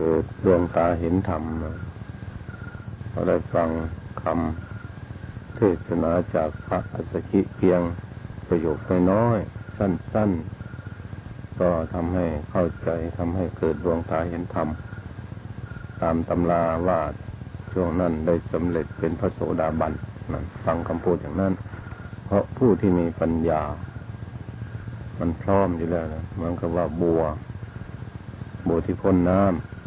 กิดดวงตาเห็นธรรมเราได้ฟังคำเทศนาจากพระอัสกิเพียงประโยคน้อยๆสั้น ๆ ก็ทำให้เข้าใจทำให้เกิดดวงตาเห็นธรรม ตามตำราว่าช่วงนั้นได้สำเร็จเป็นพระโสดาบันนั่นฟังคำพูดอย่างนั้น เพราะผู้ที่มีปัญญา มันพร้อมอยู่แล้วนะเหมือนกับว่าบัว บัวที่พ้นน้ำ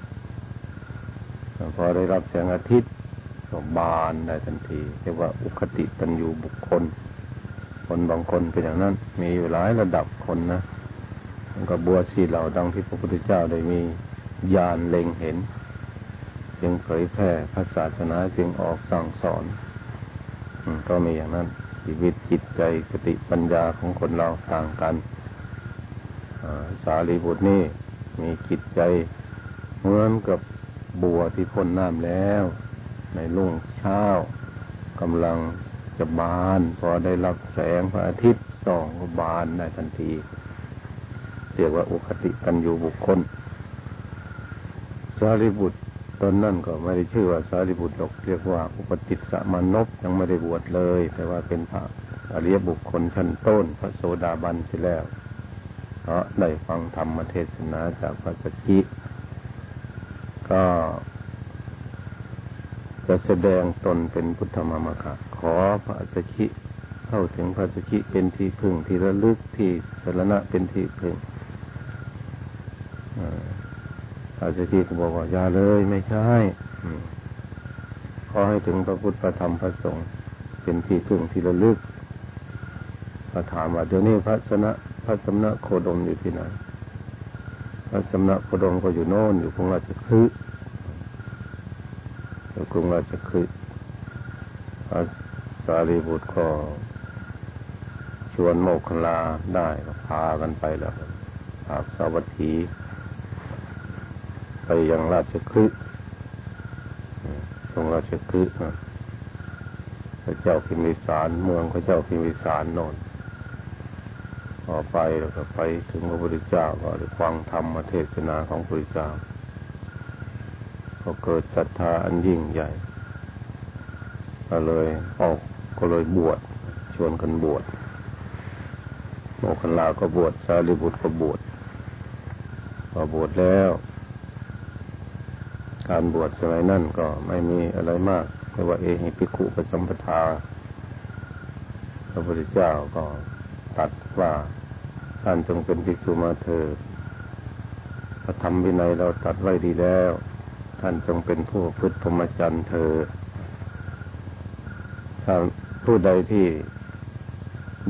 พอได้รับแสงอาทิตย์ก็บานได้ทันทีเรียกว่าอุคติตันยูบุคคล คนบางคนเป็นอย่างนั้น มีอยู่หลายระดับคนนะมันก็บัวสีเหล่าดังที่พระพุทธเจ้าได้มีญาณเล็งเห็น จึงเผยแพร่พระศาสนาจึงออกสั่งสอนก็มีอย่างนั้น ชีวิตจิตใจสติปัญญาของคนเราต่างกันสารีบุตรนี่มีจิตใจเหมือนกับ บัวที่พ้นน้ำแล้ว ในรุ่งเช้ากำลังจะบาน พอได้รับแสงพระอาทิตย์ส่องก็บานได้ทันทีเรียกว่าอุคติกันอยู่บุคคล สารีบุตรตอนนั่นก็ไม่ได้ชื่อว่าสารีบุตรหรอกเรียกว่า อุปติสสมานพยังไม่ได้บวชเลย แต่ว่าเป็นพระอริยบุคคลชั้นต้น พระโสดาบันเสียแล้วเพราะได้ฟังธรรมเทศนาจากพระสกิ ก็จะแสดงตนเป็นพุทธมามะคะขอพระสกิเข้าถึงพระสกิเป็นที่พึ่งที่ระลึกที่สรณะเป็นที่พึ่งพระสกิก็บอกว่าอย่าเลยไม่ใช่ขอให้ถึงพระพุทธพระธรรมพระสงฆ์เป็นที่พึ่งที่ระลึกพระถามว่าเดี๋ยวนี้พระสนะพระสำนักโคดมอยู่ที่ไหน พระสำนักโคดมก็อยู่โน่นอยู่กรุงราชคฤห์อยู่กรุงราชคฤห์พระสารีบุตรก็ชวนโมกขลาได้ก็พากันไปแล้วพาสาวัตถีไปยังราชคฤห์ตรงราชคฤห์พระเจ้าพิมพิสารเมืองพระเจ้าพิมพิสารโน่น พอไปแล้วก็ไปถึงพระพุทธเจ้าก็ได้ฟังธรรมเทศนาของพระพุทธเจ้าก็เกิดศรัทธาอันยิ่งใหญ่ ก็เลยออกก็เลยบวชชวนกันบวชโมคันลาก็บวชสารีบุตรก็บวชพอบวชแล้ว การบวชสมัยนั่นก็ไม่มีอะไรมากเรียกว่าเอหิภิกขุปสัมปทาพระพุทธเจ้าก็ ตัดว่าท่านจงเป็นภิกษุมาเถิดพระธรรมวินัยเราตัดไว้ดีแล้ว ท่านจงเป็นผู้พุทธพรหมจรรย์เถิดถ้าผู้ใดที่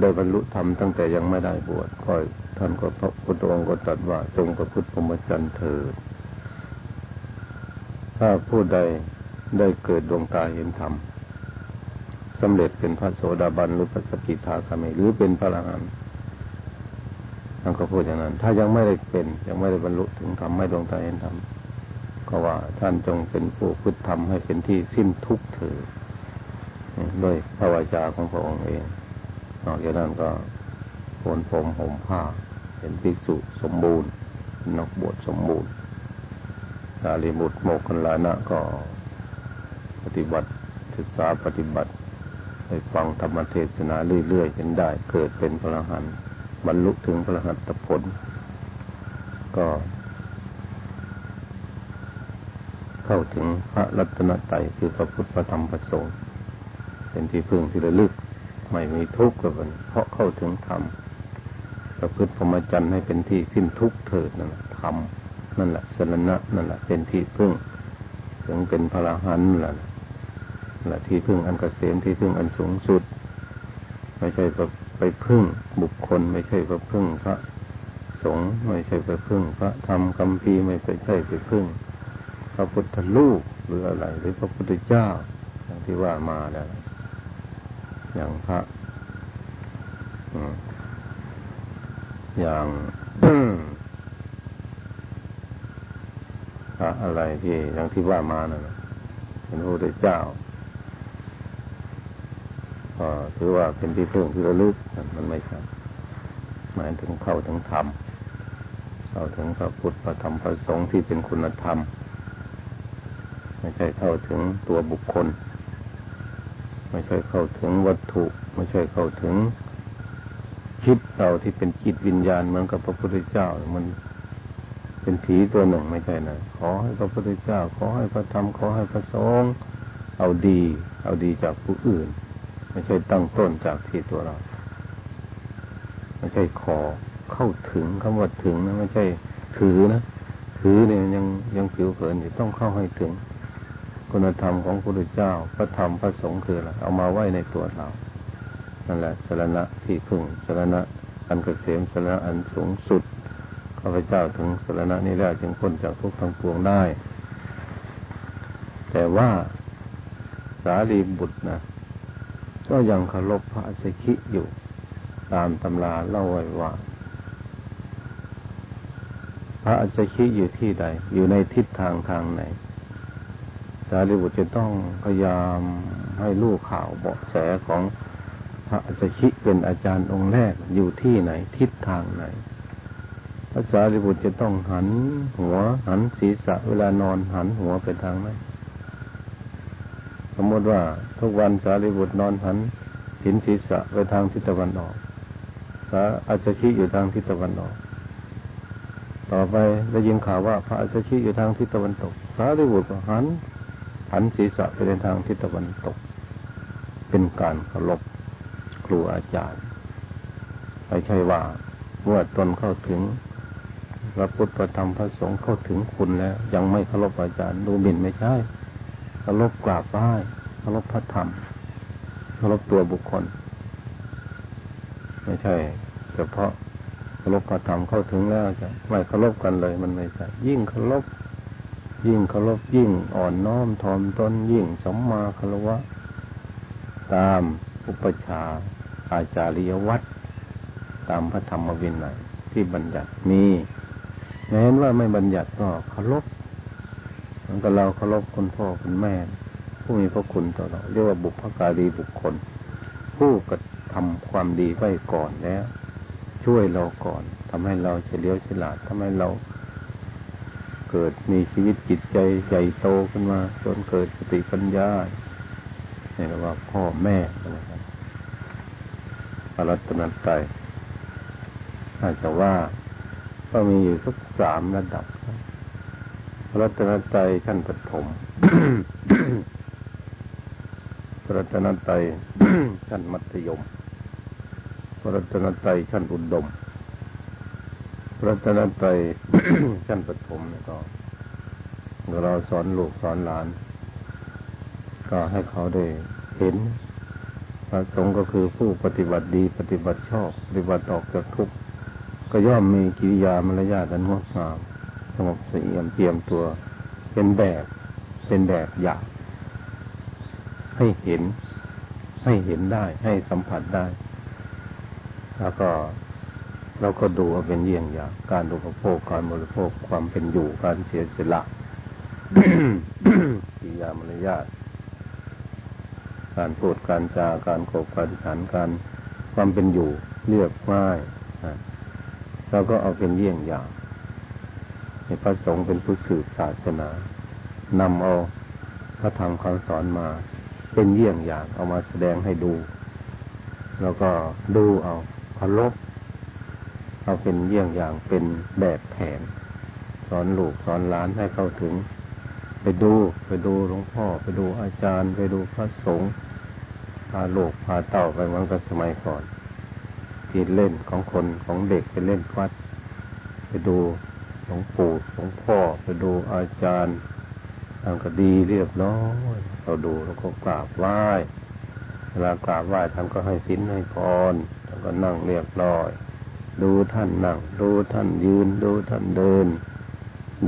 ได้บรรลุธรรมตั้งแต่ยังไม่ได้บวชก็ท่านก็พระพุทธองค์ก็ตรัสว่าจงประพฤติพรหมจรรย์เถิดถ้าผู้ใดได้เกิดดวงตาเห็นธรรม สำเร็จเป็นพระโสดาบันหรือพระสกิทาคามีหรือเป็นพระอรหันต์ท่านก็พูดอย่างนั้น ถ้ายังไม่ได้เป็น ยังไม่ได้บรรลุถึงธรรมไม่ดวงตาเห็นธรรมก็ว่าท่านจงเป็นผู้พุทธธรรมให้เป็นที่สิ้นทุกข์เถิดด้วยพระวจาของพระองค์เองนอกจากนั้นก็โกนผมห่มผ้า เป็นภิกษุสมบูรณ์นักบวชสมบูรณ์สารีบุตรโมกขันลานะก็ปฏิบัติศึกษาปฏิบัติ ไปฟังธรรมเทศนาเรื่อยๆจนได้ เกิดเป็นพระหันบรรลุถึงพระหัตผล ก็เข้าถึงพระรัตนตรัยคือพระพุทธพระธรรมพระสงฆ์เป็นที่พึ่งที่ระลึก ไม่มีทุกข์กันเพราะเข้าถึงธรรมประพฤติพรหมจรรย์ให้เป็นที่สิ้นทุกข์เถิดนั่นแหละธรรมนั่นแหละสรณะนั่นแหละเป็นที่พึ่ง ถึงเป็นพระหันนั่นแหละ ละที่พึ่งอันกเกษมที่พึ่งอันสูงสุด ไม่ใช่ไปพึ่งบุคคล ไม่ใช่ไปพึ่งพระสงฆ์ไม่ใช่ไปพึ่งพระธรรมคำพีไม่ใช่ใช่ไปพึ่ง พระพุทธลูกหรืออะไร หรือพระพุทธเจ้าอย่างที่ว่ามาแล้วอย่างพระอย่างพระอะไรที่อย่างที่ว่ามานั่นเป็นพระพุทธเจ้า ก็ถือว่าเป็นที่พึ่งที่ระลึกมันไม่ใช่หมายถึงเข้าถึงธรรมเข้าถึงพระพุทธพระธรรมพระสงฆ์ที่เป็นคุณธรรมไม่ใช่เข้าถึงตัวบุคคล ไม่ใช่เข้าถึงวัตถุ ไม่ใช่เข้าถึงคิดเราที่เป็นจิตวิญญาณเหมือนกับพระพุทธเจ้า มันเป็นผีตัวหนึ่งไม่ใช่นะขอให้พระพุทธเจ้า ขอให้พระธรรมขอให้พระสงฆ์เอาดี เอาดีจากผู้อื่น ไม่ใช่ตั้งต้นจากที่ตัวเรา ไม่ใช่ขอเข้าถึงคำว่าถึงนะไม่ใช่ถือนะถือเนี่ยยังยังผิวเผินอยู่ต้องเข้าให้ถึง คุณธรรมของพระพุทธเจ้าพระธรรมพระสงฆ์คืออะไรเอามาไว้ในตัวเรานั่นแหละสรณะที่พึ่งสรณะอันเกษมสรณะอันสูงสุดข้าพเจ้าถึงสรณะนี้แล้วจึงพ้นจากทุกข์ทั้งปวงได้ แต่ว่าสารีบุตรนะ ก็ยังเคารพพระอสิคิอยู่ ตามตำราเล่าไว้ว่า พระอสิคิอยู่ที่ใด อยู่ในทิศทางทางไหนสารีบุตรจะต้องพยายามให้ลูกข่าวเบาะแสของพระอสิคิเป็นอาจารย์องค์แรกอยู่ที่ไหน ทิศทางไหนพระสารีบุตรจะต้องหันหัวหันศีรษะเวลานอนหันหัวไปทางไหน สมมติว่าทุกวันสารีบุตรนอนหันหินศีรษะไปทางทิศตะวันออกสาอาจชิอยู่ทางทิศตะวันออก ต่อไปได้ยินข่าวว่า พระอาจชิอยู่ทางทิศตะวันตก สารีบุตรหันหันศีรษะไปในทางทิศตะวันตก เป็นการเคารพครูอาจารย์ไม่ใช่ว่าเมื่อตนเข้าถึงพระพุทธธรรมพระสงฆ์เข้าถึงคุณแล้ว ยังไม่เคารพอาจารย์ดูหมิ่นไม่ใช่ เคารพกราบไหว้เคารพพระธรรมเคารพตัวบุคคล ไม่ใช่เฉพาะเคารพพระธรรมเข้าถึงแล้วจะไม่เคารพกันเลย มันไม่ใช่ยิ่งเคารพยิ่งเคารพยิ่งอ่อนน้อมถ่อมตนยิ่งสมมาคารวะ ตามอุปชาอาจาริยวัตรตามพระธรรมวินัยที่บัญญัติมีแม้ว่าไม่บัญญัติก็เคารพ มันก็เราเคารพคุณพ่อคุณแม่ ผู้มีพระคุณต่อเราเรียกว่าบุพการีบุคคล ผู้กระทำความดีไว้ก่อนแล้ว ช่วยเราก่อนทำให้เราเฉลียวฉลาดทำให้เรา เกิดมีชีวิตจิตใจใหญ่โตขึ้นมาจนเกิดสติปัญญาเนี่ยเรียกว่าพ่อแม่นะครับอรัตนัตรัยอาจจะว่าก็มีอยู่สักสามระดับรั ตนใจชั้นปฐมรัตนใจชั้นมัธยมรัตนใจชั้นอุดมรัตนใจชั้นปฐมเนี่ยก็เราสอนลูกสอนหลาน ก็ให้เขาได้เห็นพระสงฆ์ก็คือผู้ปฏิบัติดีปฏิบัติชอบ ปฏิบัติออกจากทุกข์ก็ย่อมมีกิริยามารยาทอันงดงาม สงบเสียมเตรียมตัว เป็นแบบ เป็นแบบอย่าง ให้เห็น ให้เห็นได้ ให้สัมผัสได้ แล้วก็เราก็ดูว่าเป็นเยี่ยงอย่าง การดูโภคการบริโภคความเป็นอยู่การเสียสละกิริยามารยาทการพูดการจาการโกการฉันการความเป็นอยู่เรียบง่ายเราก็เอาเป็นเยี่ยงอย่าง ให้พระสงฆ์เป็นผู้สืบศาสนานำเอาพระธรรมคำสอนมาเป็นเยี่ยงอย่างเอามาแสดงให้ดู แล้วก็ดูเอาเคารพเอาเป็นเยี่ยงอย่างเป็นแบบแผน สอนลูกสอนหลานให้เข้าถึง ไปดูไปดูหลวงพ่อ ไปดูอาจารย์ ไปดูพระสงฆ์พาโลกพาเต่าไปเหมือนกับสมัยก่อนที่เล่นของคนของเด็กไปเล่นวัด ไปดู หลวงปู่หลวงพ่อไปดูอาจารย์ทำก็ดีเรียบร้อยเราดูแล้วก็กราบไหว้เวลากราบไหว้ท่านก็ให้สินให้พรแล้วก็นั่งเรียบร้อย ดูท่านนั่ง ดูท่านยืน ดูท่านเดิน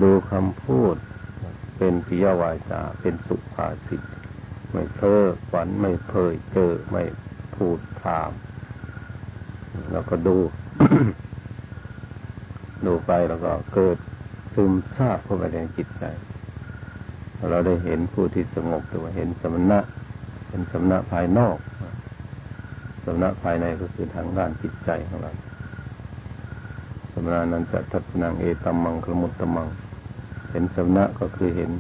ดูคำพูด เป็นพิยวาจา เป็นสุภาษิตไม่เพ้อฝันไม่เพยเจอไม่พูดถาม แล้วก็ดู ดูไปแล้วก็เกิดซึมซาบเข้าไปในจิตใจ เราได้เห็นผู้ที่สงบหรือว่าเห็นสมณะเป็นสมณะภายนอกสมณะภายในก็คือทางด้านจิตใจของเราสมณะนั้นจะทัศนังเอตัมมังคลมุตตมัง เห็นสมณะก็คือเห็น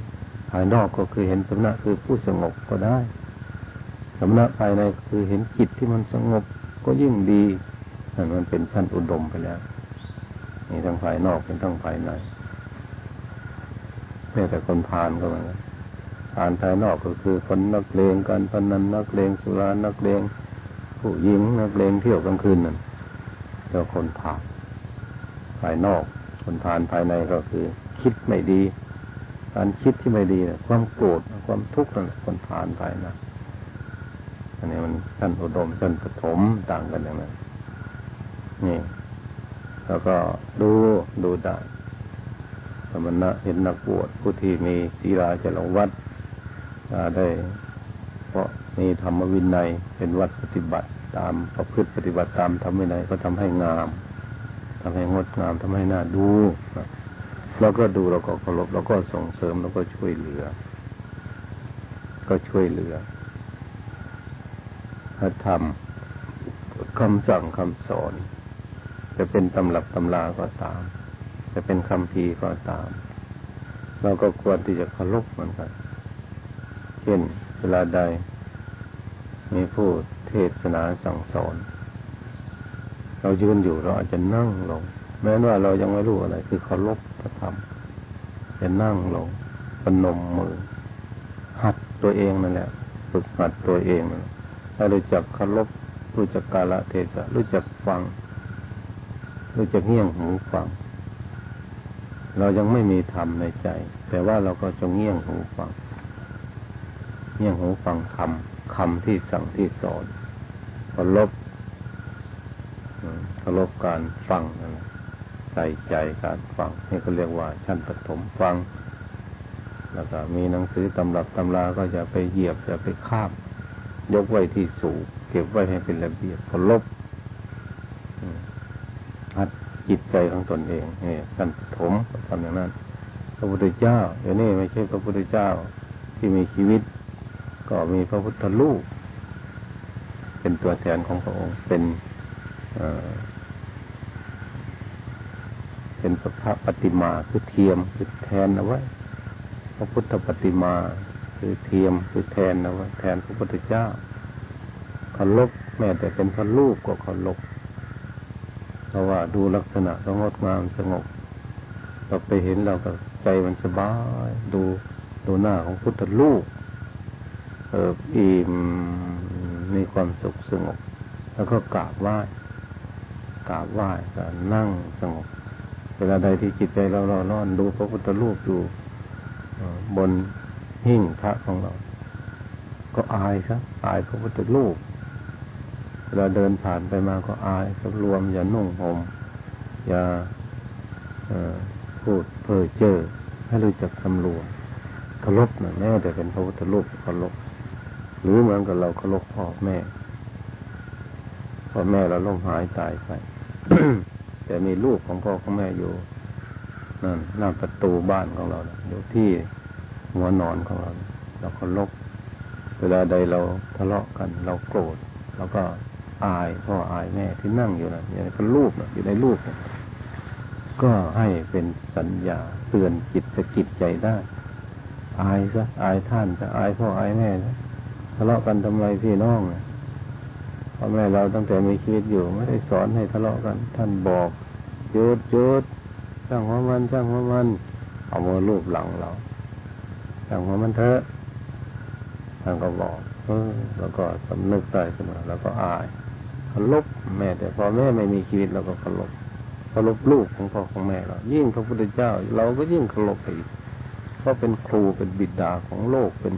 ภายนอกก็คือเห็นสมณะคือผู้สงบก็ได้สมณะภายในคือเห็นจิตที่มันสงบก็ยิ่งดีนั่นมันเป็นชั้นอุดมไปแล้ว นี่ทั้งภายนอกเป็นทั้งภายในแม้แต่คนพานก็เหมือนกันพานภายนอกก็คือคนนักเลงการพนันนักเลงสุรานักเลงผู้หญิงนักเลงเที่ยวกลางคืนนั่นเรียกคนพานภายนอก คนพานภายในก็คือ คิดไม่ดี การคิดที่ไม่ดีความโกรธความทุกข์นั่นคนพานภายในอันนี้มันชั้นอุดมชั้นปฐมต่างกันอย่างนั้นนี่ แล้วก็ดูดูได้สมณะเห็นนักบวชผู้ที่มีศีลาจรวัดได้ เพราะมีธรรมวินัยเป็นวัดปฏิบัติตามประพฤติปฏิบัติตามธรรมวินัยก็ทำให้งามทำให้งดงามทำให้น่าดูเราก็ดูเราก็เคารพเราก็ส่งเสริมเราก็ช่วยเหลือ ก็ช่วยเหลือพระธรรมคำสั่งคำสอน จะเป็นตำรับตำราก็ตาม จะเป็นคำพีก็ตาม เราก็ควรที่จะเคารพมือนกันเช่นเวลาใด มีผู้เทศนาสั่งสอน เรายืนอยู่เราอาจจะนั่งลง แม้ว่าเรายังไม่รู้อะไร คือเคารพพระธรรมจะนั่งลงปนมมือ หัดตัวเองนั่นแหละฝึกหัดตัวเองนั่นถ้ารู้จักเคารพรู้จักกาลเทศะรู้จักฟัง รู้จักเงี่ยงหูฟัง เรายังไม่มีธรรมในใจ แต่ว่าเราก็จะเงี่ยงหูฟัง เงี่ยงหูฟังคำคำที่สั่งที่สอนเคารพเคารพการฟังนั่นใส่ใจการฟังนี่ก็เรียกว่า ชั้นปฐมฟัง แล้วก็มีหนังสือตำรับตำราก็จะไปเหยียบจะไปข้าม ยกไว้ที่สูงเก็บไว้ให้เป็นระเบียบเคารพ หัดจิตใจของตนเองเนี่ยการถมทำอย่างนั้น พระพุทธเจ้าเดี๋ยวนี้ไม่ใช่พระพุทธเจ้าที่มีชีวิต ก็มีพระพุทธรูปเป็นตัวแทนของพระองค์เป็นเป็นพระปฏิมาคือเทียมคือแทนเอาไว้พระพุทธปฏิมาคือเทียมคือแทนนะว่าแทนพระพุทธเจ้าเคารพแม้แต่เป็นพระรูปก็เคารพ ราะว่าดูลักษณะก็งดงามสงบเราไปเห็นเราก็ใจมันสบาย ดูดูหน้าของพุทธรูปเอออิ่มมีความสุขสงบ แล้วก็กราบไหว้กราบไหว้ก็นั่งสงบ เวลาใดที่จิตใจเราเรานอนดูพระพุทธรูปอยู่บนหิ้งพระของเรา ก็อายครับอายพระพุทธรูป เวลาเดินผ่านไปมาก็อายสรวม อย่านุ่งห่มอย่าพูดเพ้อเจ้อให้รู้จักสำรวมเคารพนะแม้แต่เป็นพระพุทธรูปเคารพหรือเหมือนกับเราเคารพพ่อแม่พ่อแม่เราล้มหายตายไปแต่มีลูกของพ่อของแม่อยู่นั่นหน้าประตูบ้านของเราอยู่ที่หัวนอนของเรา เราเคารพเวลาใดเราทะเลาะกัน เราโกรธเราก็ อายพ่ออายแม่ที่นั่งอยู่นะอยู่ในเป็รูปนะอยู่ในรูปนะก็ให้เป็นสัญญาเตือนจิตสะกิดใจได้ อายซะอายท่านจะอายพ่ออายแม่นะทะเลาะกันทำไมพี่น้องนะพ่อแม่เราตั้งแต่มีชีวิตอยู่ไม่ได้สอนให้ทะเลาะกัน ท่านบอกหยุดหยุดช่างหัวมันช่างหัวมันเอามือลูบหลังเราช่างหัวมันเถอะท่านก็บอกเออแล้วก็สำนึกได้ขึ้นมาแล้วก็อาย เคารพแม่แต่พอแม่ไม่มีชีวิตเราก็เคารพเคารพลูกของพ่อของแม่เรา ยิ่งพระพุทธเจ้า เราก็ยิ่งเคารพไปอีกเพราะเป็นครูเป็นบิดาของโลกเป็น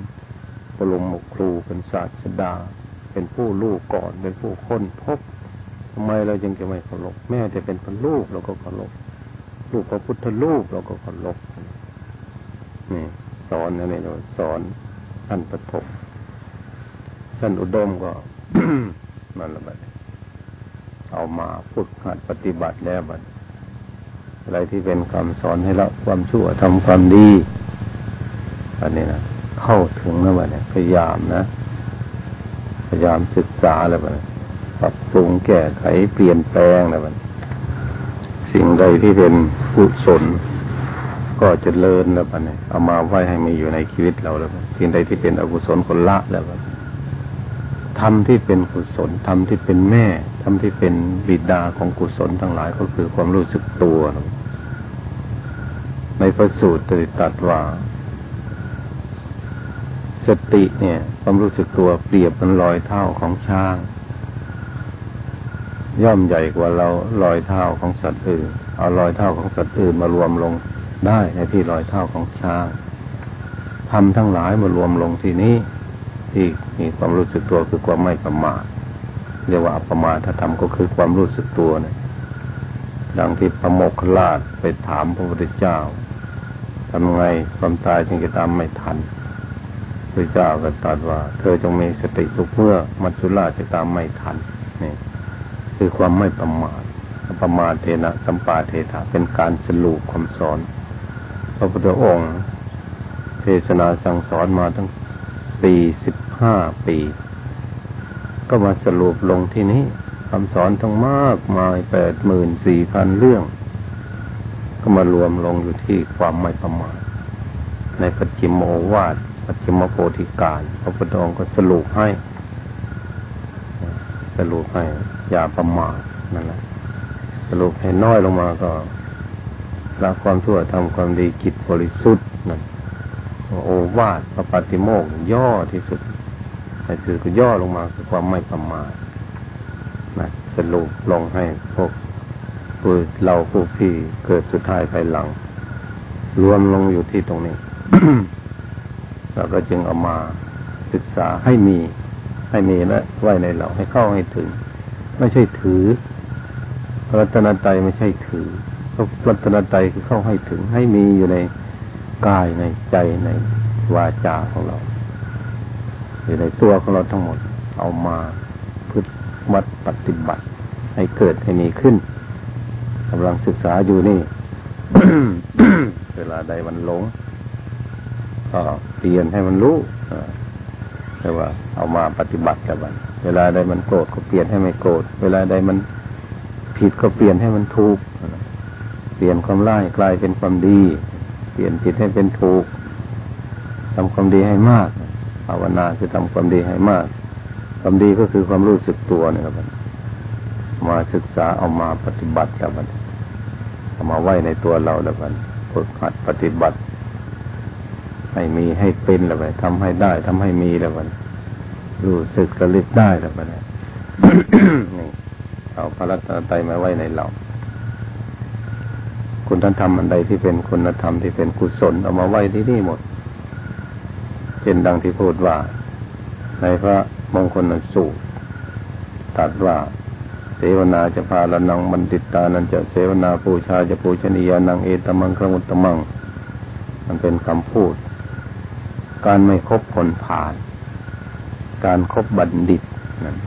ปรมครูเป็นศาสดา เป็นผู้ลูกก่อนเป็นผู้ค้นพบทำไมเราจึงจะไม่เคารพแม่จะเป็นพระลูกเราก็เคารพลูกพระพุทธลูกเราก็เคารพนี่สอนอะไรเราสอนท่านปฐมท่านอุดมก็มันละบัด เอามาพูดหัดปฏิบัติแล้วบัดอะไรที่เป็นคำสอนให้ละความชั่วทำความดีอันนี้นะเข้าถึงนะบัดเนี่ยพยายามนะ พยายามศึกษาแล้วบัดปรับปรุงแก้ไขเปลี่ยนแปลงแล้วบัดสิ่งใดที่เป็นกุศลก็จะเลินแล้วปะเนี่ยเอามาไว้ให้มีอยู่ในชีวิตเราแล้วสิ่งใดที่เป็นอกุศลคนละแล้ว ทำที่เป็นกุศลทำที่เป็นแม่ทำที่เป็นบิดาของกุศลทั้งหลายก็คือความรู้สึกตัว ในพระสูตรตรัสว่า สติเนี่ย ความรู้สึกตัวเปรียบเป็นรอยเท้าของช้าง ย่อมใหญ่กว่าเรารอยเท้าของสัตว์อื่นเอารอยเท้าของสัตว์อื่นมารวมลงได้ในที่รอยเท้าของช้างทำทั้งหลายมารวมลงที่นี้ ที่มีความรู้สึกตัวคือความไม่ประมาทเรียกว่าอัปมาถ้าทำก็คือความรู้สึกตัวเนี่ยดังที่พระโมคคัลลาชไปถามพระพุทธเจ้าทำไงความตายจึงจะตามไม่ทันพระเจ้าก็ตรัสว่า เธอจงมีสติทุกเมื่อมัจจุราชจะตามไม่ทันนี่คือความไม่ประมาทประมาทเทนะสัมปาเทถะเป็นการสรุปคำสอน พระพุทธองค์เทศนาสั่งสอนมาทั้ง สี่สิบห้าปี ก็มาสรุปลงที่นี้คำสอนทั้งมากมายแปดหมื่นสี่พันเรื่อง ก็มารวมลงอยู่ที่ความไม่ประมาทในปัจจิมโอวาทปัจจิมโพธิการพระพุทธองค์ก็สรุปให้ สรุปให้ อย่าประมาทนั่นแหละสรุปให้น้อยลงมาก็ละความชั่วทำความดีกิจบริสุทธิ์นั่น โอวาทพระปฏิโมกย่อที่สุดแต่คือก็ย่อลงมาคือความไม่ประมาทนะสรุปลงให้พวกผู้เราผู้พี่เกิดสุดท้ายภายหลัง รวมลงอยู่ที่ตรงนี้เราก็จึงเอามาศึกษาให้มี ให้มีและไว้ในเราให้เข้าให้ถึง ไม่ใช่ถือรัตนตรัยไม่ใช่ถือรัตนตรัยคือเข้าให้ถึงให้มีอยู่ใน กายในใจในวาจาของเรา อยู่ในตัวของเราทั้งหมด เอามาพึ่วัดปฏิบัติ ให้เกิดให้มีขึ้นกำลังศึกษาอยู่นี่ เวลาใดมันหลงก็เปลี่ยนให้มันรู้แต่ว่า เอามาปฏิบัติกับมัน เวลาใดมันโกรธก็เปลี่ยนให้ไม่โกรธ เวลาใดมันผิดก็เปลี่ยนให้มันถูก เปลี่ยนความร้ายกลายเป็นความดี ปลี่ยนผิดให้เป็นถูกทำความดีให้มากภาวนาคือทำความดีให้มาก ความดีก็คือความรู้สึกตัวนี่ครับมาศึกษาเอามาปฏิบัติแล้วมันเอามาไว้ในตัวเราแล้วมันฝึกหัดปฏิบัติ ให้มีให้เป็นแล้วไปทำให้ได้ทำให้มีแล้วมันรู้สึกระลึกได้แล้วมันนี่เอาพระรัตนตรัยมาไว้ในเรา คุณธรรมอันใดที่เป็นคุณธรรมที่เป็นกุศลเอามาไว้ที่นี่หมด เช่นดังที่พูดว่า ในพระมงคลสูตรตัดว่า เสวนาจะพาละนังบันติตานันจะเสวนาปูชาจะปูชนียานังเอตมังครมุตมัง มันเป็นคำพูด การไม่คบคนผ่าน การครบบัณฑิตนั่น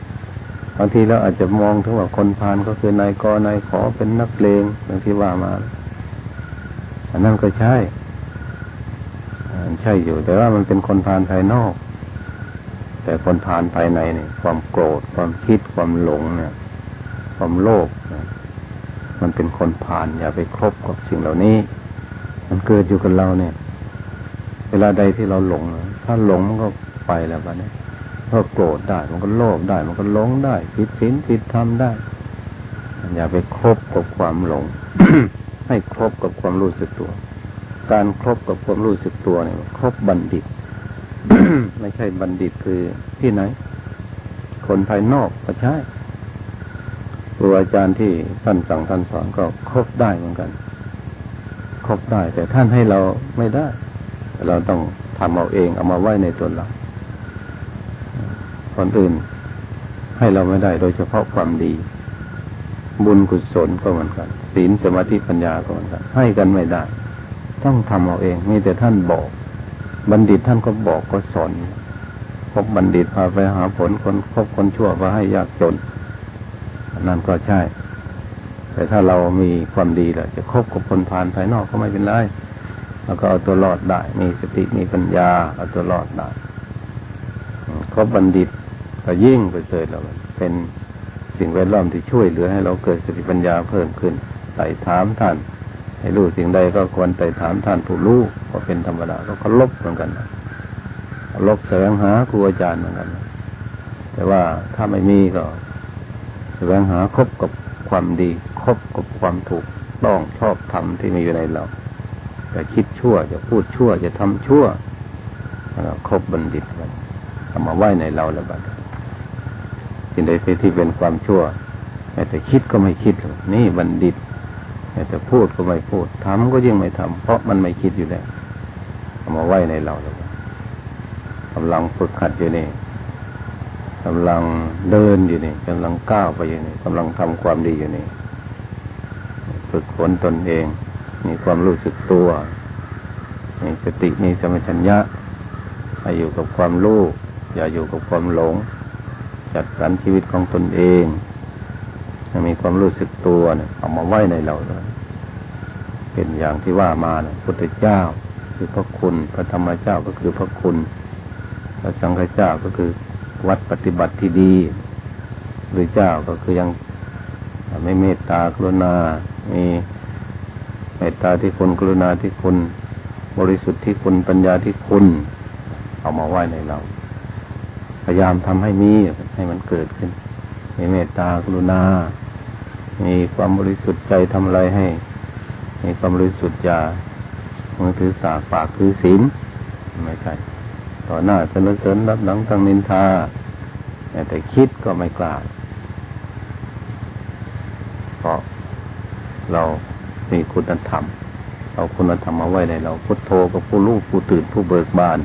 บางทีเราอาจจะมองถึงว่าคนพานก็คือนายกนายขอเป็นนักเลงอย่างที่ว่ามา อันนั้นก็ใช่ใช่อยู่ แต่ว่ามันเป็นคนพานภายนอก แต่คนพานภายในเนี่ย ความโกรธ ความคิด ความหลงเนี่ย ความโลภมันเป็นคนพานอย่าไปครบกับสิ่งเหล่านี้ มันเกิดอยู่กับเราเนี่ย เวลาใดที่เราหลง ถ้าหลงมันก็ไปแล้วบ้านี้ก็โกรธได้ มันก็โลภได้ มันก็หลงได้ผิดศีลผิดธรรมได้ อย่าไปครบกับความหลง ให้ครบกับความรู้สึกตัว การครบกับความรู้สึกตัวเนี่ยครบบัณฑิต ไม่ใช่บัณฑิตคือที่ไหน คนภายนอกก็ใช่ครูอาจารย์ที่ท่านสั่งท่านสอนก็ครบได้เหมือนกัน ครบได้ แต่ท่านให้เราไม่ได้ เราต้องทำเอาเองเอามาไว้ในตัวเราคนอื่นให้เราไม่ได้โดยเฉพาะความดี บุญกุศลก็เหมือนกัน ศีลสมาธิปัญญาก็เหมือนกัน ให้กันไม่ได้ ต้องทำเอาเองมีแต่ท่านบอก บัณฑิตท่านก็บอกก็สอนพบบัณฑิตพาไปหาผลคนพบคนชั่วพาให้ยากจนนั่นก็ใช่ แต่ถ้าเรามีความดีแหละจะคบกับคนผ่านภายนอกก็ไม่เป็นไรแล้วก็เอาตัวรอดได้ มีสติมีปัญญาเอาตัวรอดได้คบบัณฑิตก็ยิ่งไปเกิดแล้วเป็น สิ่งแวดล้อมที่ช่วยเหลือให้เราเกิดสติปัญญาเพิ่มขึ้นไต่ถามท่าน ให้รู้สิ่งใดก็ควรไต่ถามท่านผู้รู้ก็เป็นธรรมดาก็เคารพเหมือนกันเคารพแสวงหาครูอาจารย์เหมือนกัน แต่ว่าถ้าไม่มีก็แสวงหาคบกับความดีคบกับความถูกต้องชอบธรรมที่มีอยู่ในเราจะคิดชั่วจะพูดชั่วจะทำชั่วคบบัณฑิตกันทำมาไหวในเราแล้วบัด สิ่งใดที่เป็นความชั่วแต่คิดก็ไม่คิดนี่บัณฑิตแต่พูดก็ไม่พูดทำก็ยิ่งไม่ทำเพราะมันไม่คิดอยู่แล้วทำมาไหวในเราแล้วกำลังฝึกขัดอยู่นี่กำลังเดินอยู่นี่กำลังก้าวไปอยู่นี่กำลังทำความดีอยู่นี่ฝึกฝนตนเอง มีความรู้สึกตัว มีสติมีสมัชัญญะให้อยู่กับความรู้ อย่าอยู่กับความหลง จัดสรรชีวิตของตนเองมีความรู้สึกตัวเนี่ยเอามาไว้ในเราเลยเป็นอย่างที่ว่ามาเนี่ยพุทธเจ้าคือพระคุณพระธรรมเจ้าก็คือพระคุณพระสังฆเจ้าก็คือวัดปฏิบัติที่ดีหรือเจ้าก็คือยังไม่เมตตากรุณา มีเมตตาที่คุณกรุณาที่คุณ บริสุทธิ์ที่คุณปัญญาที่คุณ เอามาไว้ในเรา พยายามทำให้มีให้มันเกิดขึ้น มีเมตตากรุณา มีความบริสุทธิ์ใจทำอะไรให้ มีความบริสุทธิ์ใจมือถือสาปากถือศีลไม่ใช่ต่อหน้าสนเสริญรับหลังตั้งนินทาแต่คิดก็ไม่กล้าเพราะเรามีคุณธรรม เอาคุณธรรมมาไว้ในเราพุทโธกับผู้รู้ผู้ตื่นผู้เบิกบาน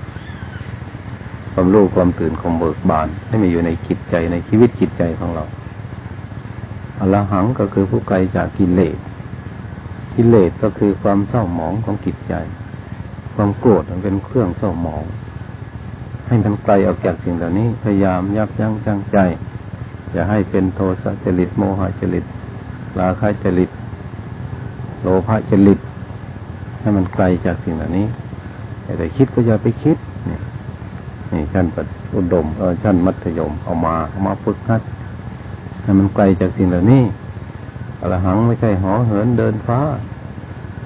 ความรู้ความตื่นของเบิกบานให้มีอยู่ในจิตใจในชีวิตจิตใจของเราอรหังก็คือผู้ไกลจากกิเลสกิเลสก็คือความเศร้าหมองของจิตใจ ความโกรธมันเป็นเครื่องเศร้าหมอง ให้มันไกลออกจากสิ่งเหล่านี้ พยายามยับยั้งชั่งใจ อย่าให้เป็นโทสะจริตโมหะจริตราคะจริตโลภะจริตให้มันไกลจากสิ่งเหล่านี้แต่คิดก็อย่าไปคิด นี่ชั้นปัดอุดมเออชั้นมัธยมเอามาเอามาฝึกหัดให้มันไกลจากสิ่งเหล่านี้อรหังไม่ใช่หอเหินเดินฟ้า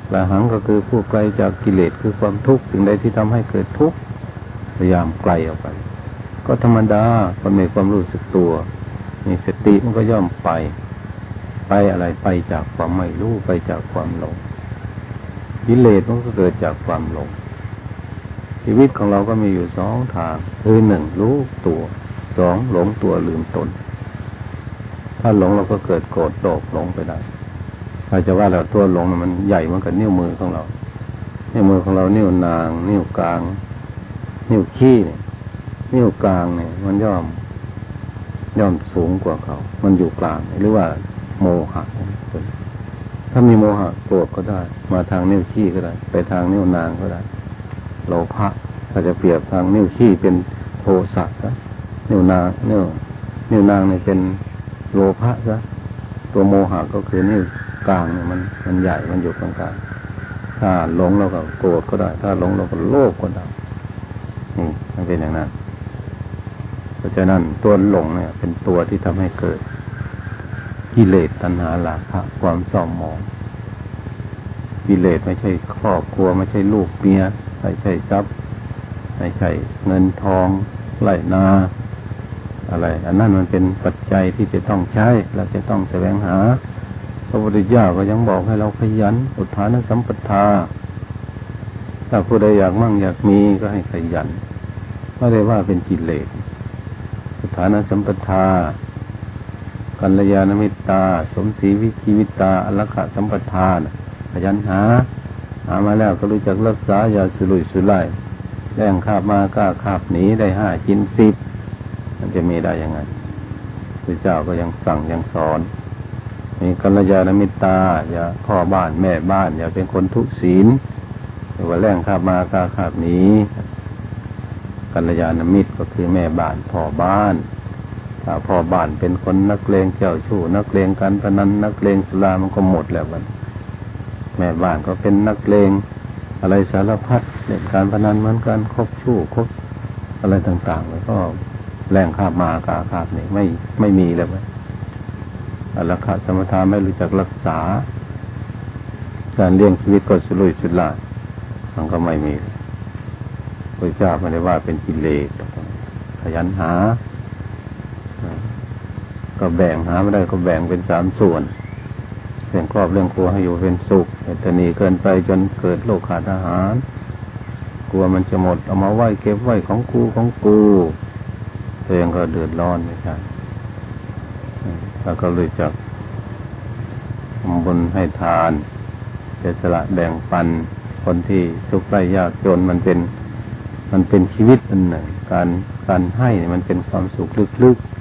อรหังก็คือผู้ไกลจากกิเลสคือความทุกข์สิ่งใดที่ทำให้เกิดทุกข์พยายามไกลออกไป ก็ธรรมดาคนมีความรู้สึกตัวมีสติมันก็ย่อมไป ไปอะไรไปจากความไม่รู้ไปจากความหลงกิเลสมันก็เกิดจากความหลง ชีวิตของเราก็มีอยู่สองทางคือหนึ่งรู้ตัวสองหลงตัวลืมตน ถ้าหลงเราก็เกิดโกรธโลภหลงไปได้ถ้าจะว่าเราตัวหลงมันใหญ่มือนกับนิ้วมือของเรา นิ้วมือของเรานิ้วนาง นิ้วกลาง นิ้วขี้เนี่ยนิ้วกลางเนี่ยมันย่อมย่อมสูงกว่าเขา มันอยู่กลาง หรือว่าโมหะถ้ามีโมหะโกรธก็ได้ มาทางนิ้วขี้ก็ได้ ไปทางนิ้วนางก็ได้ โลภะถ้าจะเปรียบทางนิ้วขี้เป็นโทสะนะนิ้วนางนิ้วนิ้วนางเนี่ยเป็นโลภะซะตัวโมหะก็คือนิ้วกลางเนี่ยมันมันใหญ่มันอยู่ตรงกลางถ้าหลงเราก็โกรธก็ได้ ถ้าหลงเราก็โลภก็ได้นี่มันเป็นอย่างนั้นเพราะฉะนั้นตัวหลงเนี่ย เป็นตัวที่ทำให้เกิดกิเลสตัณหาหลาภความเศร้าหมองกิเลสไม่ใช่ครอบครัวไม่ใช่ลูกเมีย ไม่ใช่ทรัพย์ ไม่ใช่เงินทองไหลนา อะไร อันนั้นมันเป็นปัจจัยที่จะต้องใช้ เราจะต้องแสวงหา พระพุทธเจ้าก็ยังบอกให้เราขยันอุทานสัมปทา ถ้าผู้ใดอยากมั่งอยากมีก็ให้ขยันไม่ได้ว่าเป็นกิเลสอุทานสัมปทา กัลยาณมิตตาสมศรีวิชีวิตาอลขะสัมปทานขยันหา หามาแล้วก็รู้จักรักษาอย่าสุรุยสุร่ายแรงคาบมากล้าคาบหนีได้ห้าจินสิบมันจะมีได้ยังไงพระเจ้าก็ยังสั่งยังสอน มีกัลยาณมิตตาอย่าพ่อบ้านแม่บ้าน อย่าเป็นคนทุศีลหรือว่าแรงคาบมากล้าคาบหนีกัลยาณมิตรก็คือแม่บ้านพ่อบ้านถ้าพ่อบ้านเป็นคนนักเลงเจ้าชู้นักเลงการพนันนักเลงสุรามันก็หมดแล้วมัน แม่บ้านก็เป็นนักเลงอะไรสารพัดเล่นการพนันเหมือนกันคบชู้คบอะไรต่างๆแล้วก็แรงข้ามากาคาบนี่ไม่ไม่มีแล้วมันอรคาสมถาไม่รู้จักรักษา การเลี้ยงชีวิตก็สุรุ่ยสุร่ายมันก็ไม่มีพระเจ้าไม่ได้ว่าเป็นกิเลสขยันหา ก็แบ่งหาไม่ได้ก็แบ่งเป็นสามส่วน เรื่องครอบเรื่องครัวให้อยู่เป็นสุขแต่นี่เกินไปจนเกิดโรคขาดอาหาร กลัวมันจะหมดเอามาไหว้เก็บไว้ของกูของกูตัวเองก็เดือดร้อนไม่ใช่แล้วก็เลยจักทำบุญให้ทานเจสละแบ่งปันคนที่ทุกข์ได้ยากจนมันเป็น มันเป็นชีวิตอันหนึ่งการการให้มันเป็นความสุขลึกๆ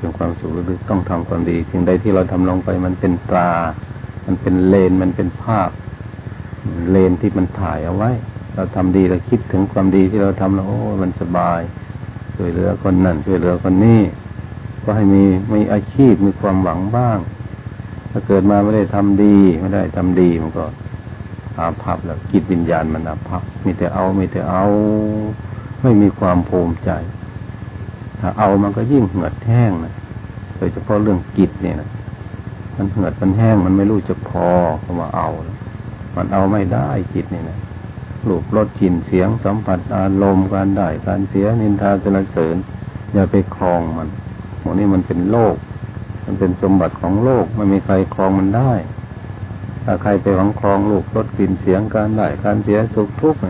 เป็นความสุขลึกๆต้องทำความดีสิ่งใดที่เราทำลงไปมันเป็นตรา มันเป็นเลนมันเป็นภาพ เลนที่มันถ่ายเอาไว้ เราทำดีเราคิดถึงความดีที่เราทำแล้วโอ้มันสบายช่วยเหลือคนนั่นช่วยเหลือคนนี้ก็ให้มีมีอาชีพมีความหวังบ้าง ถ้าเกิดมาไม่ได้ทำดีไม่ได้ทำดีมันก็อาภัพแล้วจิตวิญญาณมันอาภัพมีแต่เอามีแต่เอา ไม่มีความภูมิใจ ถ้าเอามันก็ยิ่งเหือดแห้งนะโดยเฉพาะเรื่องจิตเนี่ยนะมันเหือดมันแห้งมันไม่รู้จะพอเพราะว่าเอา มันเอาไม่ได้จิตนี่นะรูปรสกลิ่นเสียงสัมผัสอารมณ์การได้การเสียนินทาสนเสริญอย่าไปคลองมันหมดนี้มันเป็นโลก มันเป็นสมบัติของโลกไม่มีใครคลองมันได้ ถ้าใครไปหวังคลองลูกรถกลิ่นเสียงการได้การเสียสุขทุกข์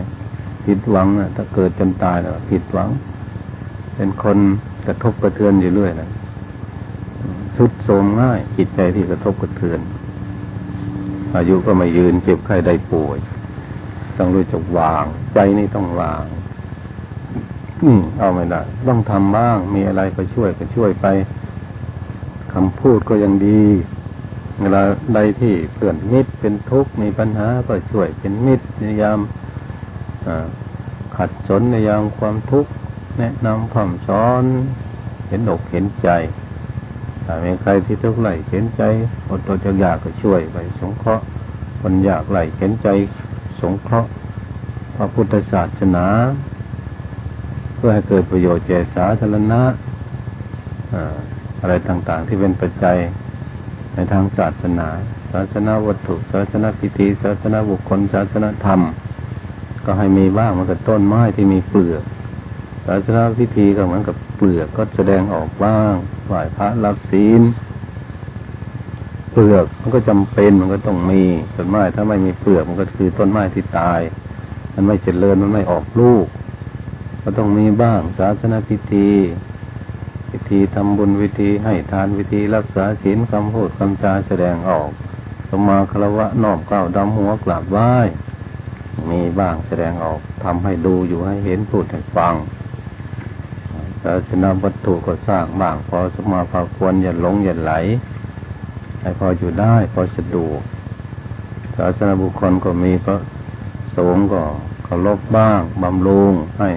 ผิดหวังนะถ้าเกิดจนตายแล้วผิดหวัง เป็นคนกระทบกระเทือนอยู่เรื่อยนะสุดโทมง่าย จิตใจที่กระทบกระเทือน อายุก็ไม่ยืนเจ็บไข้ได้ป่วย ต้องรู้จักวาง ใจนี่ต้องวาง อืมเอาไม่ได้ต้องทำบ้าง มีอะไรก็ช่วยก็ช่วยไปคำพูดก็ยังดีเวลาใดที่เพื่อนมิตรเป็นทุกข์มีปัญหาก็ช่วยเป็นมิตรในยามขัดสนในยามความทุกข์ แนะนำผ่อมสอนเห็นอกเห็นใจถ้ามีใครที่ทุกข์ไหลเห็นใจอดตดอยากก็ช่วยไปสงเคราะห์คนอยากไหลเห็นใจสงเคราะห์พระพุทธศาสนา เพื่อให้เกิดประโยชน์แก่สาธารณะอะไรต่างๆ ที่เป็นปัจจัยในทางศาสนา ศาสนาวัตถุ ศาสนาพิธี ศาสนาบุคคล ศาสนาธรรม ก็ให้มีบ้างมันกับต้นไม้ที่มีเปลือก ศาสนาพิธีก็เหมือนกับเปลือกก็แสดงออกบ้างไหว้พระรับศีลเปลือกมันก็จำเป็นมันก็ต้องมีต้นไม้ถ้าไม่มีเปลือกมันก็คือต้นไม้ที่ตาย มันไม่เจริญมันไม่ออกลูก ก็ต้องมีบ้างศาสนาพิธี พิธีทำบุญวิธีให้ทานวิธีรักษาศีลคำพูดคำจาแสดงออกสมาคารวะนอบเก้าดำหัวกราบไหว้มีบ้างแสดงออกทำให้ดูอยู่ให้เห็นพูดให้ฟัง ศาสนาวัตถุก็สร้างบ้างพอสมาพาควรอย่าหลงอย่าไหล ให้พออยู่ได้ พอสะดวกศาสนาบุคคลก็มีพระสงฆ์ก็เคารพบ้างบำรุงให้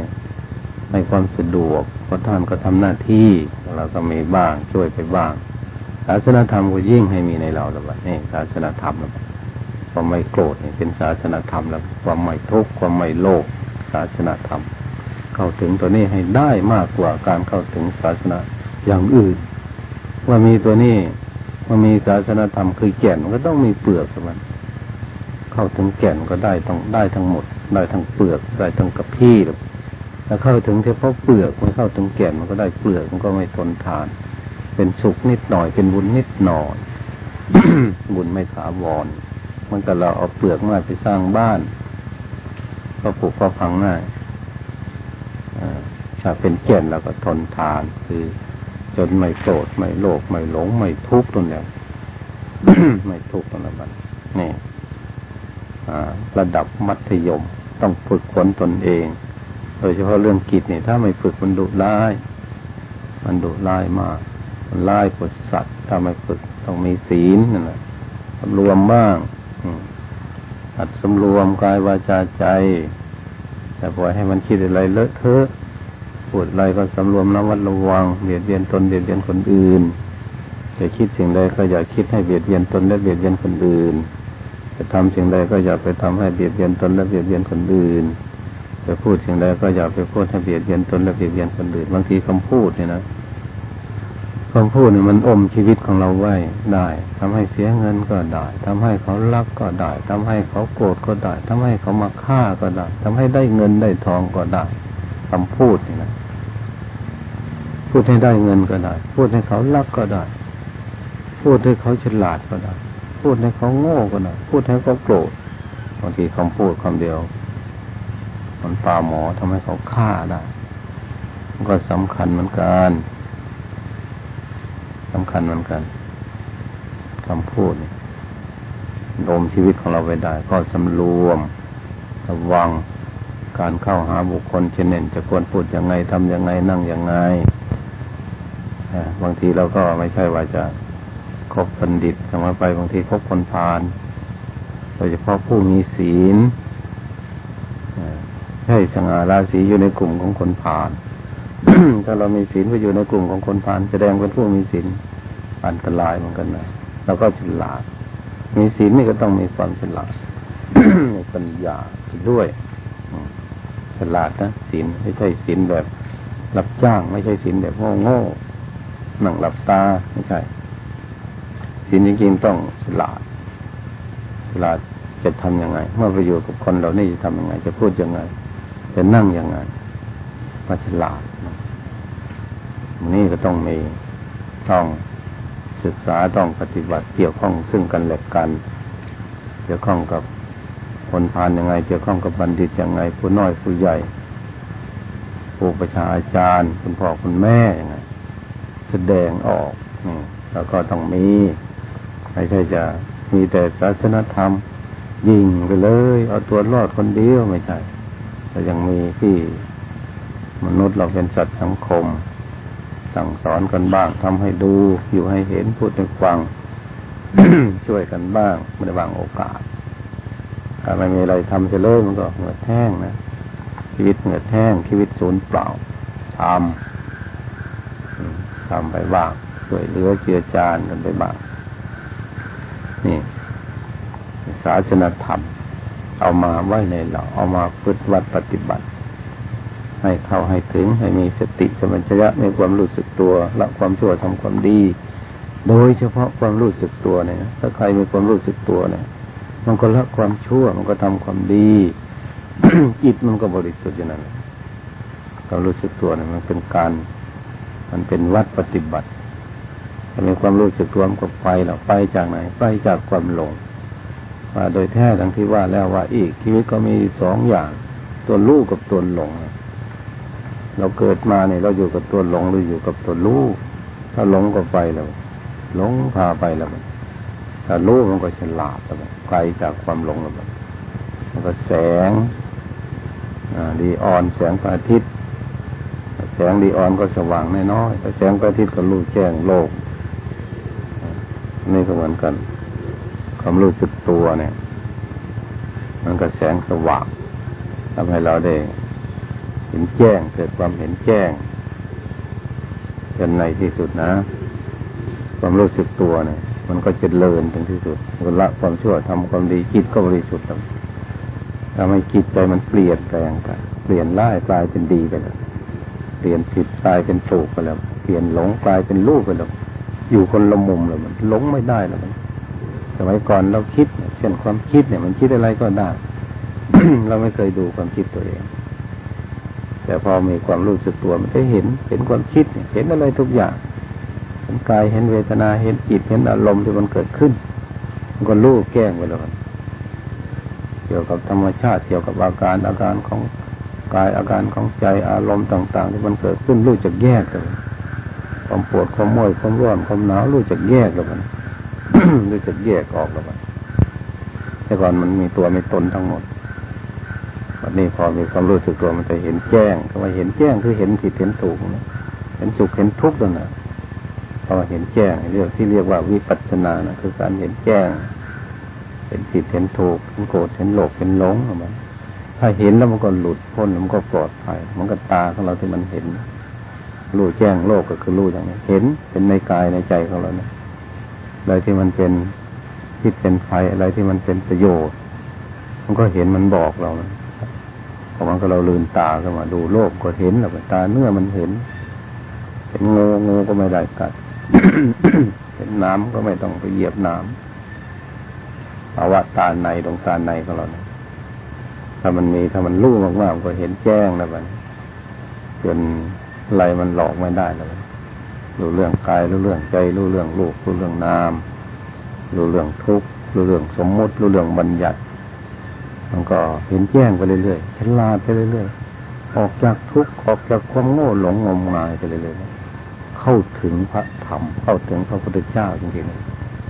ในความสะดวกเพราะท่านก็ทำหน้าที่เราก็มีบ้างช่วยไปบ้างศาสนาธรรมก็ยิ่งให้มีในเราแล้วนี่ศาสนาธรรมแล้วความไม่โกรธนี่เป็นศาสนาธรรมแล้ว ความไม่ทุกข์ความไม่โลภศาสนาธรรม เข้าถึงตัวนี้ให้ได้มากกว่าการเข้าถึงศาสนาอย่างอื่น ว่ามีตัวนี้ว่ามีศาสนาธรรมคือแก่นก็ต้องมีเปลือกมันเข้าถึงแก่นก็ได้ต้องได้ทั้งหมด ได้ทั้งเปลือกได้ทั้งกระพี้ถ้าเข้าถึงเฉพาะเปลือกมันเข้าถึงแก่นมันก็ได้เปลือกมันก็ไม่ทนทาน เป็นสุขนิดหน่อยเป็นบุญนิดหน่อยบุญไม่ถาวรมันก็เราเอาเปลือกมาไปสร้างบ้าน ก็ปลูกก็พังง่าย ถ้าเป็นแก่นเราก็ทนทาน คือ จนไม่โกรธไม่โลภไม่หลง ไม่ทุกข์ตรงนี้ไม่ทุกข์ตรงนั้นนี่ระดับมัธยมต้องฝึกฝนตนเอง โดยเฉพาะเรื่องกิจเนี่ยถ้าไม่ฝึกมันดุร้าย มันดุร้ายมากมันร้ายกว่าสัตว์ ถ้าไม่ฝึกต้องมีศีลนั่นแหละสำรวมบ้างอัดสำรวมกายวาจาใจแต่ปล่อยให้มันคิดอะไรเลอะเทอะ พูดอะไรก็สำรวมระวัดระวังเบียดเบียนตนเบียดเบียนคนอื่นจะคิดสิ่งใดก็อย่าคิดให้เบียดเบียนตนและเบียดเบียนคนอื่น จะทำสิ่งใดก็อย่าไปทำให้เบียดเบียนตนและเบียดเบียนคนอื่น จะพูดสิ่งใดก็อย่าไปพูดให้เบียดเบียนตนและเบียดเบียนคนอื่นบางทีคำพูดเนี่ยนะคำพูดเนี่ยมันอมชีวิตของเราไว้ได้ทำให้เสียเงินก็ได้ทำให้เขารักก็ได้ทำให้เขาโกรธก็ได้ทำให้เขามาฆ่าก็ได้ทำให้ได้เงินได้ทองก็ได้คำพูดนี่นะ พูดให้ได้เงินก็ได้ พูดให้เขารักก็ได้ พูดให้เขาฉลาดก็ได้ พูดให้เขาโง่ก็ได้ พูดให้เขาโกรธบางทีคำพูดคำเดียว มันปาหมอทำให้เขาฆ่าได้มันก็สำคัญเหมือนกันสำคัญเหมือนกันคำพูดโดมชีวิตของเราไปได้ ก็สำรวม ระวังการเข้าหาบุคคลเช่นนั้นจะควรพูดยังไงทำยังไงนั่งยังไง บางทีเราก็ไม่ใช่ว่าจะคบบัณฑิตสมไปบางทีคบคนพาลโดยเฉพาะผู้มีศีลใช่สง่าราศีอยู่ในกลุ่มของคนพาลถ้าเรามีศีลไปอยู่ในกลุ่มของคนพาลแสดงเป็นผู้มีศีลอันตรายเหมือนกันนะเราก็ฉลาด มีศีลนี่ก็ต้องมีความฉลาดมีปัญญาด้วยฉลาดนะศีลไม่ใช่ศีลแบบรับจ้าง ไม่ใช่ศีลแบบโง่โง่ นั่งหลับตาไม่ใช่ศีลจริงๆต้องฉลาดฉลาดจะทำยังไง เมื่อไปอยู่กับคนเรานี่จะทำยังไง จะพูดยังไง จะนั่งยังไงมาฉลาดนี่ก็ต้องมีต้องศึกษาต้องปฏิบัติเกี่ยวข้องซึ่งกันและกันเกี่ยวข้องกับคนพานยังไง เกี่ยวข้องกับบัณฑิตยังไง ผู้น้อยผู้ใหญ่ผู้ประชาอาจารย์ คุณพ่อคุณแม่ยังไง สดงออกนี่แล้วก็ต้องมี ไม่ใช่จะมีแต่ศาสนธรรม ยิงไปเลย เอาตัวรอดคนเดียวไม่ใช่แต่ยังมีที่มนุษย์เราเป็นสัตว์สังคม สั่งสอนกันบ้างทำให้ดู อยู่ให้เห็นพูดให้ฟัง ช่วยกันบ้างไม่ได้วางโอกาสถ้าไม่มีอะไรทำจะเลยมันก็เหงื่อแห้งนะชีวิตเหงื่อแห้งชีวิตสูญเปล่าทำ ทำไปบ้างช่วยเหลือเจือจานกันไปบ้าง นี่ศาสนธรรม เอามาไว้ในเราเอามาพฤติวัดปฏิบัติ ให้เข้าให้ถึงให้มีสติสมัญชยะในความรู้สึกตัวละความชั่วทำความดี โดยเฉพาะความรู้สึกตัวเนี่ยถ้าใครมีความรู้สึกตัวเนี่ย มันก็ละความชั่ว มันก็ทำความดีจิตมันก็บริสุทธิ์อย่างนั้นความรู้สึกตัวเนี่ยมันเป็นการ มันเป็นวัดปฏิบัติถ้ามีความรู้สึกตัวมันก็ไปแล้วไปจากไหน ไปจากความหลงมาโดยแท้ทั้งที่ว่าแล้วว่าอีกชีวิตก็มีสองอย่างตัวรู้กับตัวหลง เราเกิดมาเนี่ยเราอยู่กับตัวหลงหรืออยู่กับตัวรู้ถ้าหลงก็ไปแล้วหลงพาไปแล้วถ้ารู้มันก็ฉลาดแล้วไกลจากความหลงแล้วมันก็แสงดีอ่อนแสงพระอาทิตย์ แสงดีออนก็สว่างน้อยๆแสงพระอาทิตย์ก็รู้แจ้งโลก นี่ก็เหมือนกัน ความรู้สึกตัวเนี่ย มันก็แสงสว่างทำให้เราได้ เห็นแจ้งเกิดความเห็นแจ้งจนในที่สุดนะ ความรู้สึกตัวเนี่ย มันก็จะเลินถึงที่สุดมันละความชั่วทำความดีจิตก็บริสุทธิ์แล้วทำให้จิตใจมันเปลี่ยนแปลงไปเปลี่ยนร้ายกลายเป็นดีไปแล้ว ปลี่ยนผิดกลายเป็นถูกไปแล้ว เปลี่ยนหลงกลายเป็นรูปไปแล้ว อยู่คนละมุมเลยมันหลงไม่ได้แล้วมันสมัยก่อนเราคิดเช่นความคิดเนี่ย มันคิดอะไรก็ได้ เราไม่เคยดูความคิดตัวเอง แต่พอมีความรู้สึกตัวมันจะเห็นเห็นความคิดเห็นอะไรทุกอย่างเห็นกายเห็นเวทนาเห็นจิตเห็นอารมณ์ที่มันเกิดขึ้นมันก็รู้แก้งไปแล้วเกี่ยวกับธรรมชาติเกี่ยวกับอาการอาการของ กายอาการของใจอารมณ์ต่าง ๆ ที่มันเกิดขึ้นรู้จักแยกเลยความปวดความม่วยความร้อนความหนาวรู้จักแยกแล้วมันรู้จักแยกออกแล้วมันแต่ก่อนมันมีตัวมีตนทั้งหมดวันนี้พอมีความรู้สึกตัวมันจะเห็นแจ้งคำว่าเห็นแจ้งคือเห็นผิดเห็นถูกนะเห็นสุขเห็นทุกข์นั่นนะพอเห็นแจ้งเรียกที่เรียกว่าวิปัสสนานะคือการเห็นแจ้ง เห็นผิดเห็นถูกเห็นโกรธเห็นโลภเห็นหลงมัน ถ้าเห็นแล้วมันก็หลุดพ้นมันก็ปลอดภัยมันก็ตาของเราที่มันเห็นรู้แจ้งโลกก็คือรู้อย่างนี้ เห็นเป็นในกายในใจของเราเนี่ยอะไรที่มันเป็นที่เป็นไฟอะไรที่มันเป็นประโยชน์ มันก็เห็นมันบอกเราพอมันก็เราลืมตาขึ้นมาดูโลกก็เห็นแล้วตาเนื้อมันเห็น เห็นงูงูก็ไม่ได้กัด เห็นน้ำก็ไม่ต้องไปเหยียบน้ำภาวะตาในดวงตาในของเราเนี่ย ถ้ามันมีถ้ามันรู้มากๆก็เห็นแจ้งแล้วมันจนอะไรมันหลอกไม่ได้แล้วรู้เรื่องกายรู้เรื่องใจรู้เรื่องรูปรู้เรื่องนามรู้เรื่องทุกข์รู้เรื่องสมมุติรู้เรื่องบัญญัติ มันก็เห็นแจ้งไปเรื่อยๆฉลาดไปเรื่อยๆออกจากทุกข์ออกจากความโง่หลงงมงายไปเรื่อยๆเข้าถึงพระธรรมเข้าถึงพระพุทธเจ้าจริง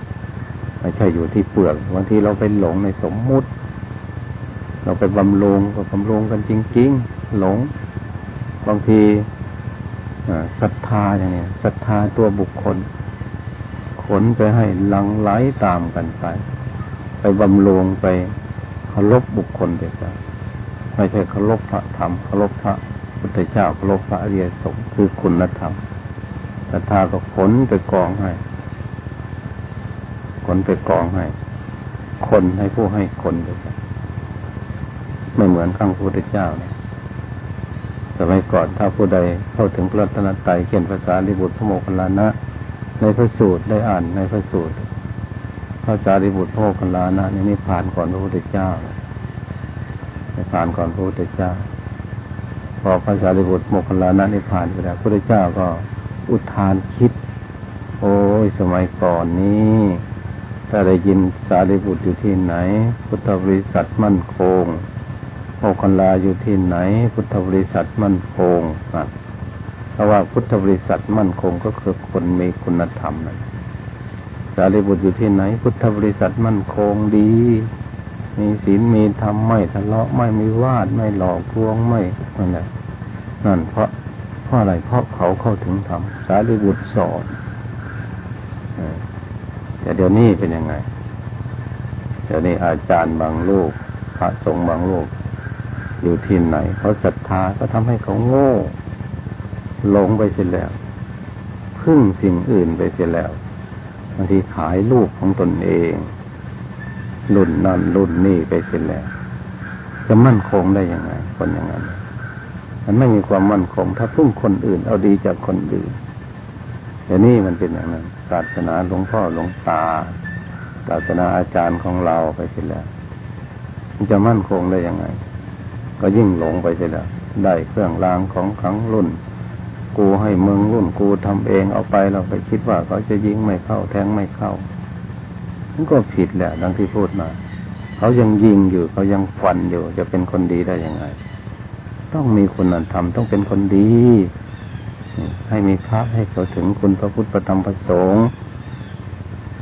ๆไม่ใช่อยู่ที่เปลือกบางทีเราไปหลงในสมมุติ เราไปบำรุงก็บำรุงกันจริง ๆ หลง บางทีศรัทธาอย่างนี้ศรัทธาตัวบุคคล ขนไปให้ลังไหลตามกันไป ไปบำรุงไปเคารพบุคคลไปไปไม่ใช่เคารพพระธรรมเคารพพระพุทธเจ้าเคารพพระอริยสงฆ์คือคุณธรรมศรัทธาก็ขนไปกองให้ ขนไปกองให้ คนให้ผู้ให้คนไป ไม่เหมือนข้างพระพุทธเจ้านะสมัยก่อนถ้าผู้ใดเข้าถึงพระรัตนตรัยเขียนภาษาลิบุตรพระโมคคัลลานะ ในพระสูตรได้อ่านในพระสูตรพระสารีบุตรพระโมคคัลลานะนี่นี่ผ่านก่อนพระพุทธเจ้าผ่านก่อนพระพุทธเจ้า พอพระสารีบุตรโมคคัลลานะนี่ผ่านไปแล้วพระพุทธเจ้าก็อุทานคิด โอ้ยสมัยก่อนนี้ถ้าได้ยินสารีบุตรอยู่ที่ไหน พุทธบริษัทมั่นคง โอคันลาอยู่ที่ไหน พุทธบริษัทมั่นคงเพราะว่าพุทธบริษัทมั่นคงก็คือคนมีคุณธรรมนั่นสารีบุตรอยู่ที่ไหน พุทธบริษัทมั่นคงดี มีศีลมีธรรมไม่ทะเลาะไม่มีวาดไม่หลอกลวงไม่นั่นแหละนั่นเพราะเพราะอะไรเพราะเขาเข้าถึงธรรมสารีบุตรสอนแต่เดี๋ยวนี้เป็นยังไง เดี๋ยวนี้อาจารย์บางลูกพระสงฆ์บางลูก อยู่ที่ไหน เขาศรัทธาก็ทำให้เขาโง่หลงไปเสียแล้ว พึ่งสิ่งอื่นไปเสียแล้วบางทีขายลูกของตนเองรุ่นนั่นรุ่นนี่ไปเสียแล้ว จะมั่นคงได้ยังไง คนอย่างนั้น มันไม่มีความมั่นคง ถ้าพึ่งคนอื่น เอาดีจากคนอื่นอย่างนี้มันเป็นอย่างนั้นศาสนาหลวงพ่อหลวงตาศาสนาอาจารย์ของเราไปเสียแล้วมันจะมั่นคงได้ยังไง ก็ยิ่งหลงไปเสียแล้วได้เครื่องรางของขังรุ่น กูให้เมืองรุ่นกูทำเองเอาไปเราไปคิดว่าเขาจะยิงไม่เข้าแทงไม่เข้ามันก็ผิดแหละดังที่พูดมาเขายังยิงอยู่เขายังฟันอยู่ จะเป็นคนดีได้ยังไง ต้องมีคุณธรรมต้องเป็นคนดี ให้มีพระให้เขาถึงคุณพระพุทธประธรรมประสงค์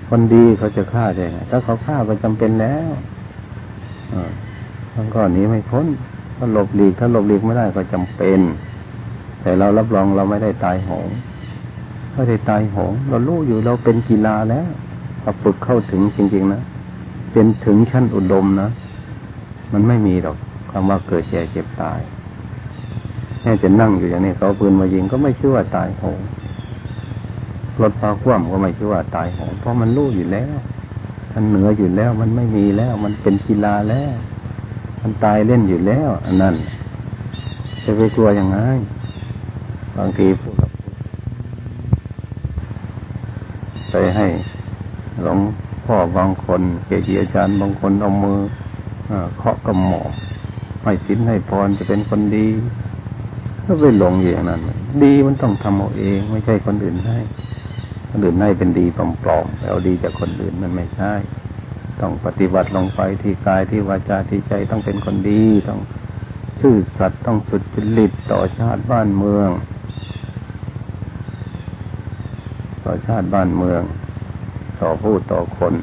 คนดีเขาจะฆ่าได้ไงถ้าเขาฆ่าก็จำเป็นแล้วอ่ามันก็หนีไม่พ้น ถ้าหลบหลีกถ้าหลบหลีกไม่ได้ก็จำเป็น แต่เรารับรองเราไม่ได้ตายโหงไม่ได้ตายโหงเรารู้อยู่เราเป็นกีฬาแล้วเราฝึกเข้าถึงจริง ๆ นะเป็นถึงชั้นอุดมนะมันไม่มีหรอกคำว่าเกิดแก่เจ็บตายแค่จะนั่งอยู่อย่างนี้เขาปืนมายิงก็ไม่ชื่อว่าตายโหงรถพาคว่ำก็ไม่ชื่อว่าตายโหงเพราะมันรู้อยู่แล้ว มันเหนืออยู่แล้ว มันไม่มีแล้ว มันเป็นกีฬาแล้ว มันตายเล่นอยู่แล้ว อันนั้นจะไปกลัวยังไงบางทีพูดไปให้หลวงพ่อบางคน เกจิอาจารย์บางคนเอามือเคาะกระหม่อมให้สินให้พรจะเป็นคนดีก็ไปหลงอย่างนั้น ดีมันต้องทำเอาเอง ไม่ใช่คนอื่นให้คนอื่นให้เป็นดีปลอมๆเอาดีจากคนอื่นมันไม่ใช่ ต้องปฏิบัติลงไปที่กายที่วาจาที่ใจต้องเป็นคนดี ต้องซื่อสัตย์ต้องสุดจริตต่อชาติบ้านเมือง ต่อชาติบ้านเมือง ต่อผู้ต่อคน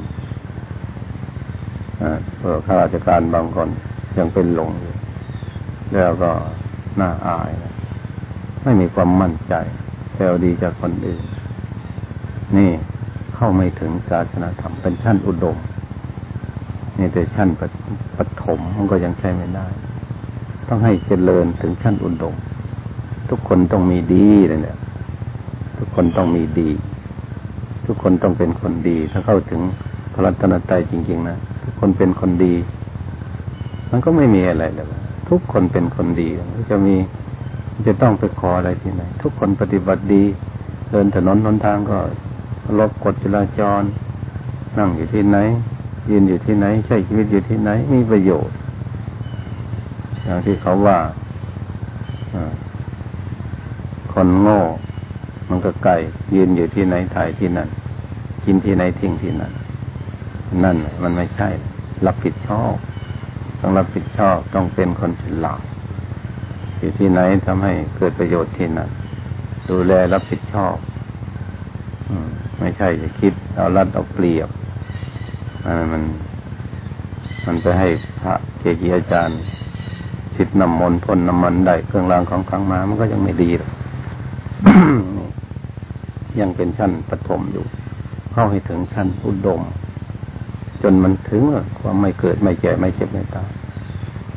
เพื่อข้าราชการบางคนยังเป็นหลงอยู่แล้วก็น่าอาย ไม่มีความมั่นใจแถวดีจากคนอื่น นี่เข้าไม่ถึงศาสนาธรรมเป็นชั้นอุดม นี่แต่ชั้นปฐมมันก็ยังใช้ไม่ได้ ต้องให้เจริญถึงชั้นอุดม ทุกคนต้องมีดีเลยเนี่ยทุกคนต้องมีดี ทุกคนต้องเป็นคนดี ถ้าเข้าถึงพระรัตนตรัยจริง ๆ นะทุกคนเป็นคนดี มันก็ไม่มีอะไรเลยทุกคนเป็นคนดีจะมีจะต้องไปขออะไรที่ไหน ทุกคนปฏิบัติดี เดินถนนหนทางก็ลบกฎจราจร นั่งอยู่ที่ไหน ยืนอยู่ที่ไหน ใช้ชีวิตอยู่ที่ไหน มีประโยชน์ อย่างที่เขาว่าคนโง่ มันก็ไก่ยืนอยู่ที่ไหนถ่ายที่นั่น กินที่ไหนทิ้งที่นั่น นั่นมันไม่ใช่ รับผิดชอบ ต้องรับผิดชอบต้องเป็นคนฉลาดอยู่ที่ไหนทำให้เกิดประโยชน์ที่นั่นดูแลรับผิดชอบ ไม่ใช่จะคิดเอารัดเอาเปรียบ มัน มันไปให้พระเกจิอาจารย์สิทธิ์นำมนต์พ่นน้ำมันได้เครื่องรางของขังมา มันก็ยังไม่ดีหรอกยังเป็นชั้นปฐมอยู่ เข้าให้ถึงชั้นอุดม จนมันถึงความไม่เกิดไม่แก่ไม่เจ็บไม่ตาย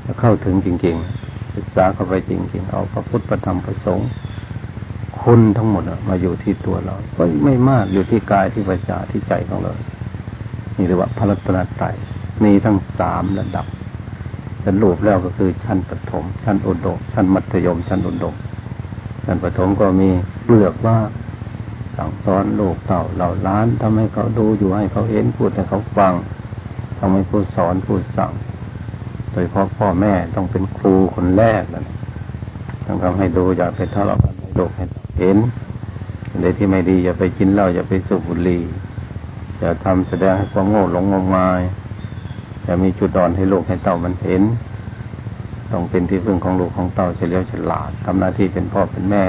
แล้วเข้าถึงจริง ๆ ศึกษาเข้าไปจริง ๆ เอาพระพุทธพระธรรมพระสงฆ์คุณทั้งหมดมาอยู่ที่ตัวเรา ก็ไม่มากอยู่ที่กายที่วิจาที่ใจของเรา นี่เรียกว่าพระรัตนตรัยมีทั้งสามระดับสรุปแล้วก็คือชั้นปฐมชั้นอุดมชั้นมัธยม ชั้นอุดมชั้นปฐมก็มีเปลือกว่าสั่งสอนลูกเต่าเหล่าล้านทำให้เขาดูอยู่ให้เขาเห็นพูดให้เขาฟังทำให้พูดสอนพูดสั่ง โดยเพราะพ่อแม่ต้องเป็นครูคนแรกนะต้องทำให้ดูอย่าไปทะเลาะกันให้ลูกให้เห็นอะไรที่ไม่ดีอย่าไปกินเหล้าอย่าไปสูบบุหรี่ อย่าทำแสดงให้ความโง่หลงงมงายอย่ามีจุดอ่อนให้ลูกให้เต่ามันเห็น ต้องเป็นที่พึ่งของลูกของเต่าเฉลียวฉลาดทำหน้าที่เป็นพ่อเป็นแม่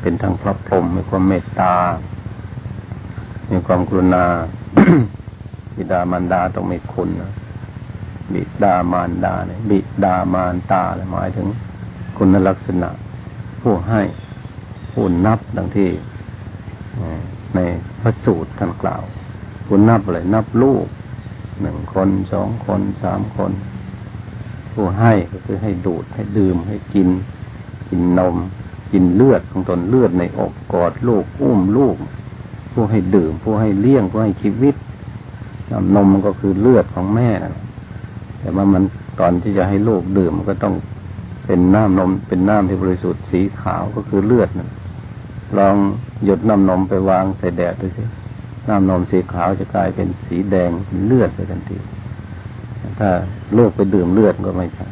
เป็นทั้งพระพรหมมีความเมตตา มีความกรุณาบิดามารดาต้องมีคุณนะบิดามารดาเนี่ยบิดามารตาหมายถึงคุณลักษณะ ผู้ให้ผู้นับดังที่ในพระสูตรท่านกล่าว ผู้นับอะไรนับลูกหนึ่งคนสองคนสามคน ผู้ให้ก็คือให้ดูดให้ดื่มให้กิน กินนม กินเลือดของตนเลือดในอกกอดลูกอุ้มลูก ผู้ให้ดื่ม ผู้ให้เลี้ยงผู้ให้ชีวิตน้ำนมมันก็คือเลือดของแม่นะแต่ว่ามันตอนที่จะให้ลูกดื่มมันก็ต้องเป็นน้ำนม เป็นน้ำที่บริสุทธิ์สีขาวก็คือเลือดนะลองหยดน้ำนมไปวางใส่แดดดูสิ น้ำนมสีขาวจะกลายเป็นสีแดงเลือดไปทันที ถ้าลูกไปดื่มเลือดก็ไม่ใช่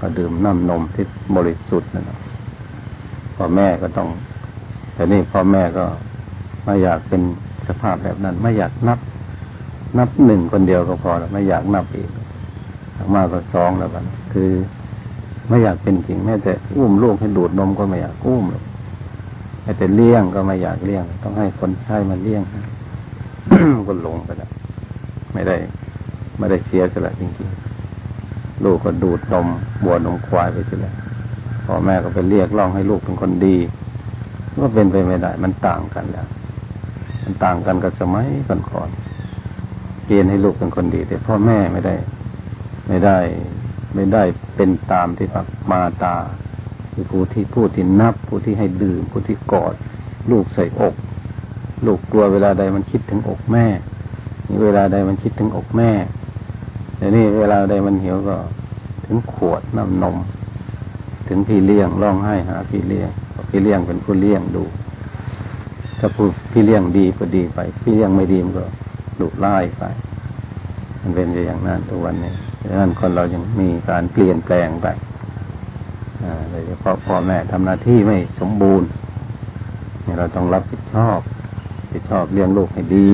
ก็ดื่มน้ำนมที่บริสุทธิ์นั่นแหละพ่อแม่ก็ต้องแต่นี่พ่อแม่ก็ไม่อยากเป็นสภาพแบบนั้น ไม่อยากนับ นับหนึ่งคนเดียวก็พอแล้วไม่อยากนับอีกมากกว่าสองแล้วกันคือ ไม่อยากเป็นจริงแม้แต่อุ้มลูกให้ดูดนมก็ไม่อยากอุ้มหรอก แต่เลี้ยงก็ไม่อยากเลี้ยง ต้องให้คนใช้มาเลี้ยงก็หลงไปแล้วไม่ได้ ไม่ได้เสียสละจริงๆ ลูกก็ดูดนมบัวนมควายไปเสียแล้วพ่อแม่ก็ไปเรียกร้องให้ลูกเป็นคนดี ก็เป็นไปไม่ได้ มันต่างกันแล้ว มันต่างกันกับสมัยก่อนๆเกณฑ์ให้ลูกเป็นคนดี แต่พ่อแม่ไม่ได้ ไม่ได้ ไม่ได้เป็นตามที่ปักมาตา คือผู้ที่ผู้ที่นับ ผู้ที่ให้ดื่ม ผู้ที่กอด ลูกใส่อก ลูกกลัวเวลาใดมันคิดถึงอกแม่เวลาใดมันคิดถึงอกแม่แต่นี่เวลาใดมันหิวก็ ถึงขวดน้ำนม ถึงพี่เลี้ยงร้องไห้หาพี่เลี้ยงพี่เลี้ยงเป็นผู้เลี้ยงดู ถ้าผู้พี่เลี้ยงดีก็ดีไป พี่เลี้ยงไม่ดีมันก็ดุไล่ไป มันเป็นอย่างนั้นทุกวันนี้ดังนั้นคนเรายังมีการเปลี่ยนแปลงไป โดยเฉพาะพ่อแม่ทำหน้าที่ไม่สมบูรณ์นี่เราต้องรับผิดชอบผิดชอบเลี้ยงลูกให้ดี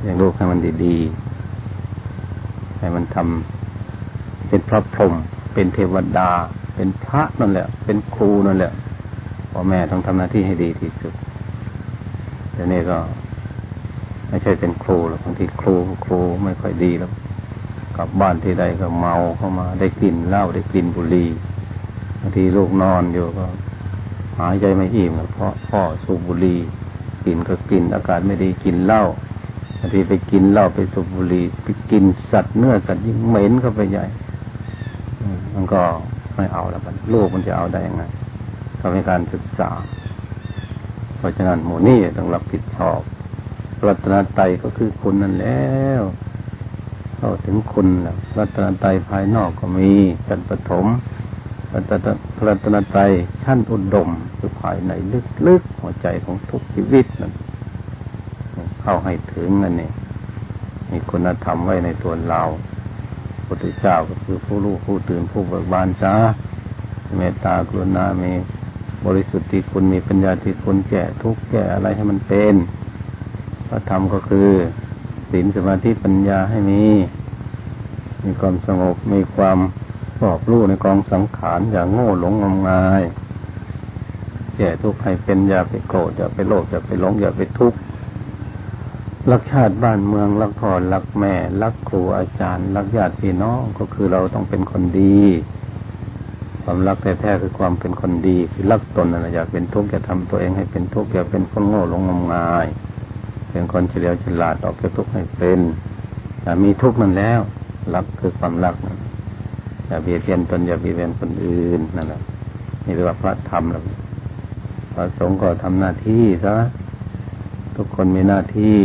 เลี้ยงลูกให้มันดีๆให้มันทำเป็นพระพรหมเป็นเทวดา เป็นพระนั่นแหละ เป็นครูนั่นแหละพ่อแม่ต้องทำหน้าที่ให้ดีที่สุดแต่นี่ก็ไม่ใช่เป็นครูหรอกบางทีครูครูไม่ค่อยดีแล้วกลับบ้านที่ใดก็เมาเข้ามา ได้กลิ่นเหล้าได้กลิ่นบุหรี่างทีลูกนอนอยู่ก็ หายใจไม่อิ่มเพราะพ่อสูบบุหรี่กินก็กินอากาศไม่ดีกินเหล้าบางทีไปกินเหล้าไปสูบบุหรี่ไปกินสัตว์เนื้อสัตว์ยิ่งเหม็นเข้าไปใหญ่มันก็ไม่เอาแล้วมันลูกมันจะเอาได้ยังไงก็เป็นการศึกษา เพราะฉะนั้นหมู่นี่ต้องรับผิดชอบรัตนตรัยก็คือคุณนั่นแล้วเข้าถึงคุณแล้วรัตนตรัยภายนอกก็มีเป็นปฐม พระรัตนตรัยชั้นอุดมคือภายในลึกๆหัวใจของทุกชีวิตนั้นเข้าให้ถึงนั่นนี่มีคุณธรรมไว้ในตัวเราพุทธเจ้าก็คือผู้รู้ผู้ตื่นผู้เบิกบานจ้าเมตตากรุณามีบริสุทธิคุณมีปัญญาที่คุณแก่ทุกแก่อะไรให้มันเป็นพระธรรมก็คือศีลสมาธิปัญญาให้มี มีความสงบมีความ รอบรู้ในกองสังขารอย่างโง่หลงงมงายแก่ทุกข์ให้เป็นอย่าไปโกรธอย่าไปโลภอย่าไปหลงอย่าไปทุกข์รักชาติบ้านเมืองรักพ่อรักแม่รักครูอาจารย์ รักญาติพี่น้องก็คือเราต้องเป็นคนดี ความรักแท้ๆคือความเป็นคนดี คือรักตนนะอย่าเป็นทุกข์อย่าทำตัวเองให้เป็นทุกข์อย่าเป็นคนโง่หลงงมงาย เป็นคนเฉลียวฉลาดออกจากทุกข์ให้เป็นอย่มีทุกข์นั่นแล้วรักคือความรักนะ อย่าเบียดเบียนตนอย่าเบียดเบียนคนอื่นนั่นแหละนี่เรียกว่าพระธรรมแล้วพระสงฆ์ก็ทำหน้าที่ซะทุกคนมีหน้าที่